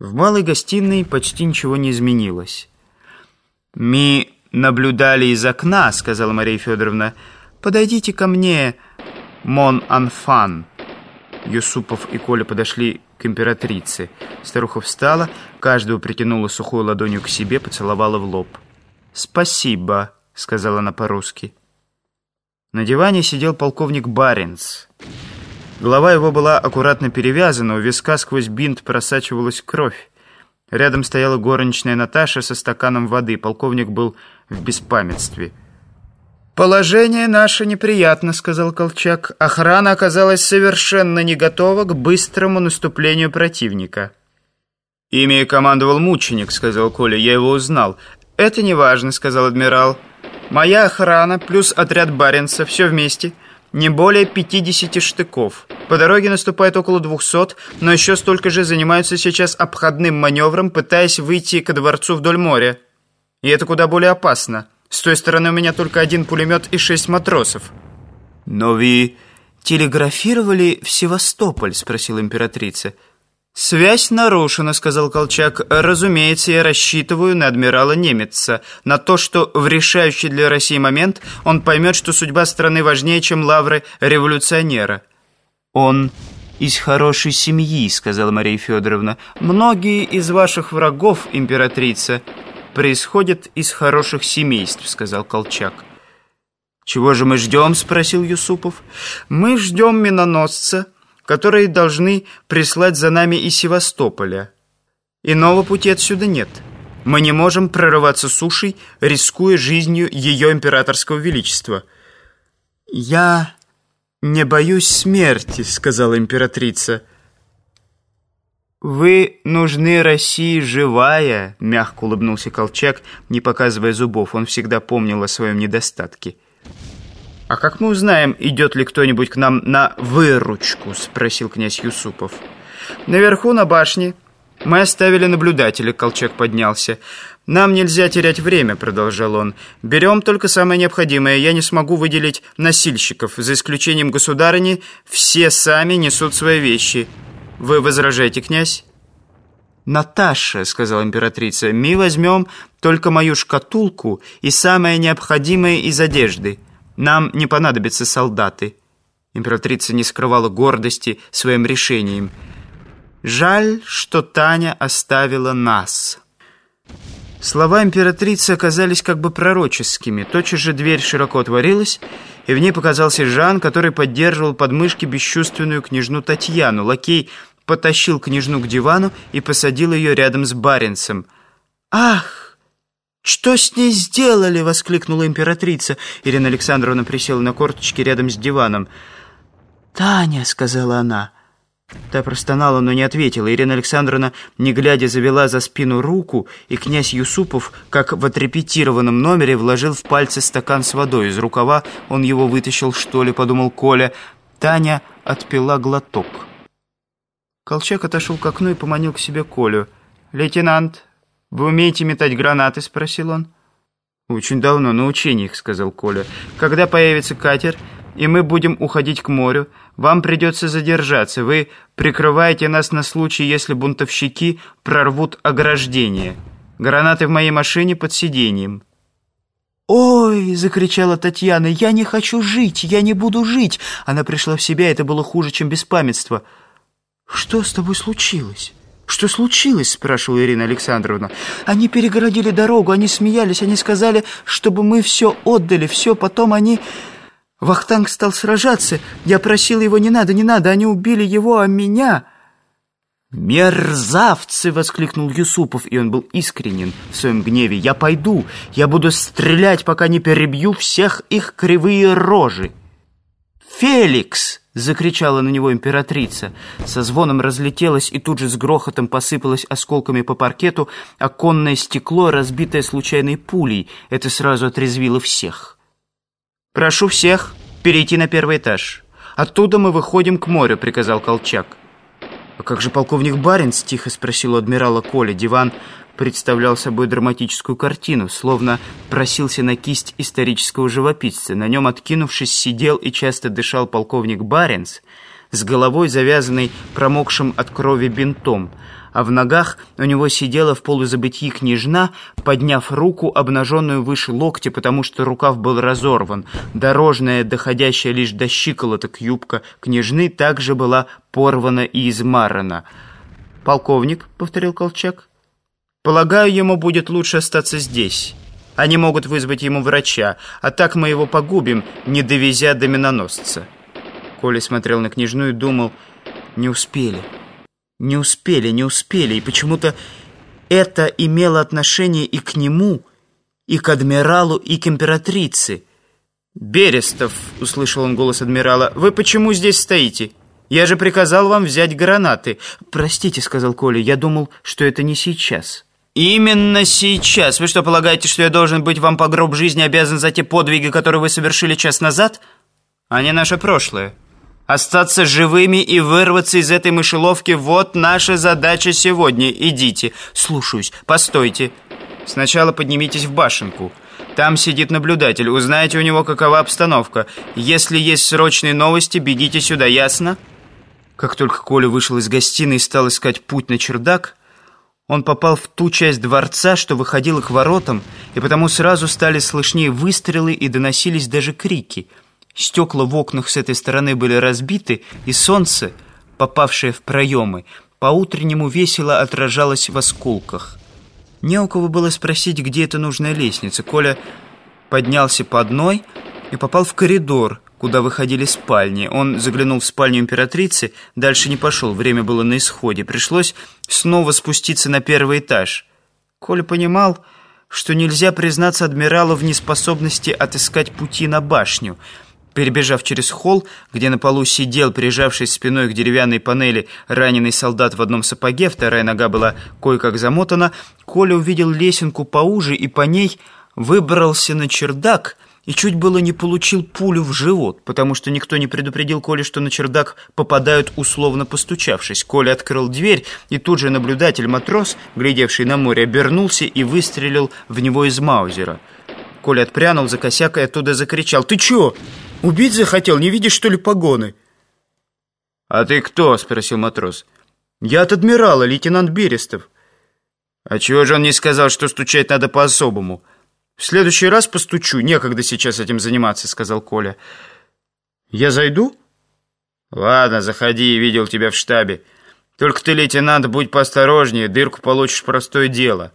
В малой гостиной почти ничего не изменилось. «Мы наблюдали из окна», — сказала Мария Федоровна. «Подойдите ко мне, мон анфан». Юсупов и Коля подошли к императрице. Старуха встала, каждого притянула сухой ладонью к себе, поцеловала в лоб. «Спасибо», — сказала она по-русски. На диване сидел полковник Баренц. Голова его была аккуратно перевязана, у виска сквозь бинт просачивалась кровь. Рядом стояла горничная Наташа со стаканом воды. Полковник был в беспамятстве. «Положение наше неприятно», — сказал Колчак. «Охрана оказалась совершенно не готова к быстрому наступлению противника». «Ими командовал мученик», — сказал Коля. «Я его узнал». «Это не важно», — сказал адмирал. «Моя охрана плюс отряд Баренца, все вместе» не более 50 штыков. По дороге наступает около 200, но еще столько же занимаются сейчас обходным маневром, пытаясь выйти ко дворцу вдоль моря. И это куда более опасно. С той стороны у меня только один пулемет и шесть матросов. «Но вы телеграфировали в Севастополь?» – спросила императрица. «Связь нарушена», — сказал Колчак. «Разумеется, я рассчитываю на адмирала Немеца, на то, что в решающий для России момент он поймет, что судьба страны важнее, чем лавры революционера». «Он из хорошей семьи», — сказала Мария Федоровна. «Многие из ваших врагов, императрица, происходят из хороших семейств», — сказал Колчак. «Чего же мы ждем?» — спросил Юсупов. «Мы ждем миноносца» которые должны прислать за нами из Севастополя. Иного пути отсюда нет. Мы не можем прорываться сушей, рискуя жизнью ее императорского величества. «Я не боюсь смерти», — сказала императрица. «Вы нужны России живая», — мягко улыбнулся Колчак, не показывая зубов. Он всегда помнил о своем недостатке. «А как мы узнаем, идет ли кто-нибудь к нам на выручку?» — спросил князь Юсупов. «Наверху, на башне, мы оставили наблюдателя», — Колчак поднялся. «Нам нельзя терять время», — продолжал он. «Берем только самое необходимое. Я не смогу выделить носильщиков. За исключением государыни, все сами несут свои вещи. Вы возражаете, князь?» «Наташа», — сказала императрица, — «мы возьмем только мою шкатулку и самое необходимое из одежды». Нам не понадобятся солдаты». Императрица не скрывала гордости своим решением. «Жаль, что Таня оставила нас». Слова императрицы оказались как бы пророческими. Тотчас же дверь широко отворилась, и в ней показался Жан, который поддерживал под мышки бесчувственную княжну Татьяну. Лакей потащил княжну к дивану и посадил ее рядом с Баренцем. «Ах!» «Что с ней сделали?» — воскликнула императрица. Ирина Александровна присела на корточки рядом с диваном. «Таня», — сказала она. Та простонала, но не ответила. Ирина Александровна, не глядя, завела за спину руку, и князь Юсупов, как в отрепетированном номере, вложил в пальцы стакан с водой. Из рукава он его вытащил, что ли, подумал Коля. Таня отпила глоток. Колчак отошел к окну и поманил к себе Колю. «Лейтенант, «Вы умеете метать гранаты?» — спросил он. «Очень давно, на учениях», — сказал Коля. «Когда появится катер, и мы будем уходить к морю, вам придется задержаться. Вы прикрываете нас на случай, если бунтовщики прорвут ограждение. Гранаты в моей машине под сиденьем». «Ой!» — закричала Татьяна. «Я не хочу жить! Я не буду жить!» Она пришла в себя, это было хуже, чем беспамятство. «Что с тобой случилось?» «Что случилось?» – спрашивала Ирина Александровна. «Они перегородили дорогу, они смеялись, они сказали, чтобы мы все отдали, все, потом они...» Вахтанг стал сражаться. Я просил его, не надо, не надо, они убили его, а меня... «Мерзавцы!» — воскликнул Юсупов, и он был искренен в своем гневе. «Я пойду, я буду стрелять, пока не перебью всех их кривые рожи!» «Феликс!» — закричала на него императрица. Со звоном разлетелась и тут же с грохотом посыпалась осколками по паркету оконное стекло, разбитое случайной пулей. Это сразу отрезвило всех. «Прошу всех перейти на первый этаж. Оттуда мы выходим к морю», — приказал Колчак. «А как же полковник Баренц?» — тихо спросил у адмирала Коля. Диван представлял собой драматическую картину, словно просился на кисть исторического живописца. На нем, откинувшись, сидел и часто дышал полковник Баренц с головой, завязанной промокшим от крови бинтом, а в ногах у него сидела в полузабытии княжна, подняв руку, обнаженную выше локтя, потому что рукав был разорван. Дорожная, доходящая лишь до щиколоток юбка княжны, также была порвана и измарана. «Полковник», — повторил Колчак, — «полагаю, ему будет лучше остаться здесь». Они могут вызвать ему врача, а так мы его погубим, не довезя до миноносца». Коля смотрел на княжну и думал, не успели, не успели, не успели. И почему-то это имело отношение и к нему, и к адмиралу, и к императрице. «Берестов», — услышал он голос адмирала, — «вы почему здесь стоите? Я же приказал вам взять гранаты». «Простите», — сказал Коля, — «я думал, что это не сейчас». «Именно сейчас. Вы что, полагаете, что я должен быть вам по гроб жизни обязан за те подвиги, которые вы совершили час назад? Они наше прошлое. Остаться живыми и вырваться из этой мышеловки – вот наша задача сегодня. Идите. Слушаюсь. Постойте. Сначала поднимитесь в башенку. Там сидит наблюдатель. Узнайте у него, какова обстановка. Если есть срочные новости, бегите сюда, ясно?» Как только Коля вышел из гостиной и стал искать путь на чердак – он попал в ту часть дворца, что выходила к воротам, и потому сразу стали слышнее выстрелы и доносились даже крики. Стекла в окнах с этой стороны были разбиты, и солнце, попавшее в проемы, по-утреннему весело отражалось в осколках. Не у кого было спросить, где эта нужная лестница. Коля поднялся по одной и попал в коридор, куда выходили спальни. Он заглянул в спальню императрицы, дальше не пошел, время было на исходе. Пришлось снова спуститься на первый этаж. Коля понимал, что нельзя признаться адмиралу в неспособности отыскать пути на башню. Перебежав через холл, где на полу сидел, прижавшись спиной к деревянной панели, раненый солдат в одном сапоге, вторая нога была кое-как замотана, Коля увидел лесенку поуже и по ней выбрался на чердак — и чуть было не получил пулю в живот, потому что никто не предупредил Коле, что на чердак попадают, условно постучавшись. Коля открыл дверь, и тут же наблюдатель-матрос, глядевший на море, обернулся и выстрелил в него из маузера. Коля отпрянул за косяк и оттуда закричал. «Ты чё? Убить захотел? Не видишь, что ли, погоны?» «А ты кто?» — спросил матрос. «Я от адмирала, лейтенант Берестов». «А чего же он не сказал, что стучать надо по-особому?» «В следующий раз постучу, некогда сейчас этим заниматься», — сказал Коля. «Я зайду?» «Ладно, заходи, видел тебя в штабе. Только ты, лейтенант, будь поосторожнее, дырку получишь простое дело».